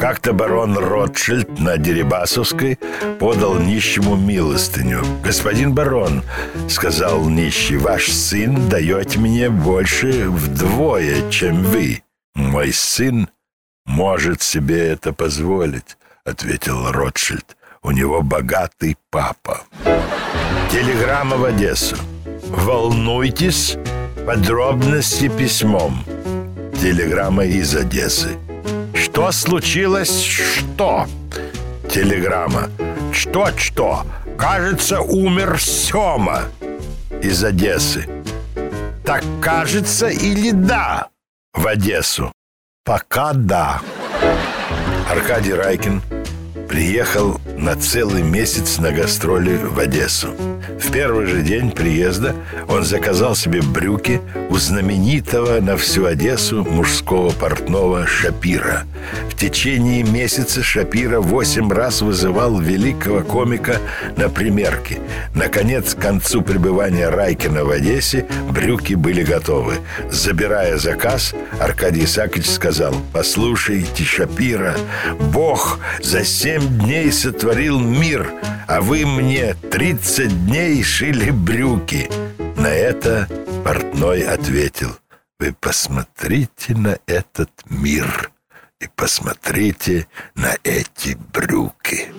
Как-то барон Ротшильд на Дерибасовской подал нищему милостыню. «Господин барон», — сказал нищий, — «ваш сын дает мне больше вдвое, чем вы». «Мой сын может себе это позволить», — ответил Ротшильд. «У него богатый папа». Телеграмма в Одессу. «Волнуйтесь, подробности письмом». Телеграмма из Одессы. Что случилось? Что? Телеграмма. Что-что? Кажется, умер Сёма из Одессы. Так кажется или да? В Одессу. Пока да. Аркадий Райкин приехал на целый месяц на гастроли в Одессу. В первый же день приезда он заказал себе брюки у знаменитого на всю Одессу мужского портного Шапира. В течение месяца Шапира восемь раз вызывал великого комика на примерки. Наконец, к концу пребывания Райкина в Одессе брюки были готовы. Забирая заказ, Аркадий Исаакович сказал, «Послушайте, Шапира, Бог за семь дней сотворил мир, а вы мне 30 дней шили брюки. На это портной ответил, вы посмотрите на этот мир и посмотрите на эти брюки.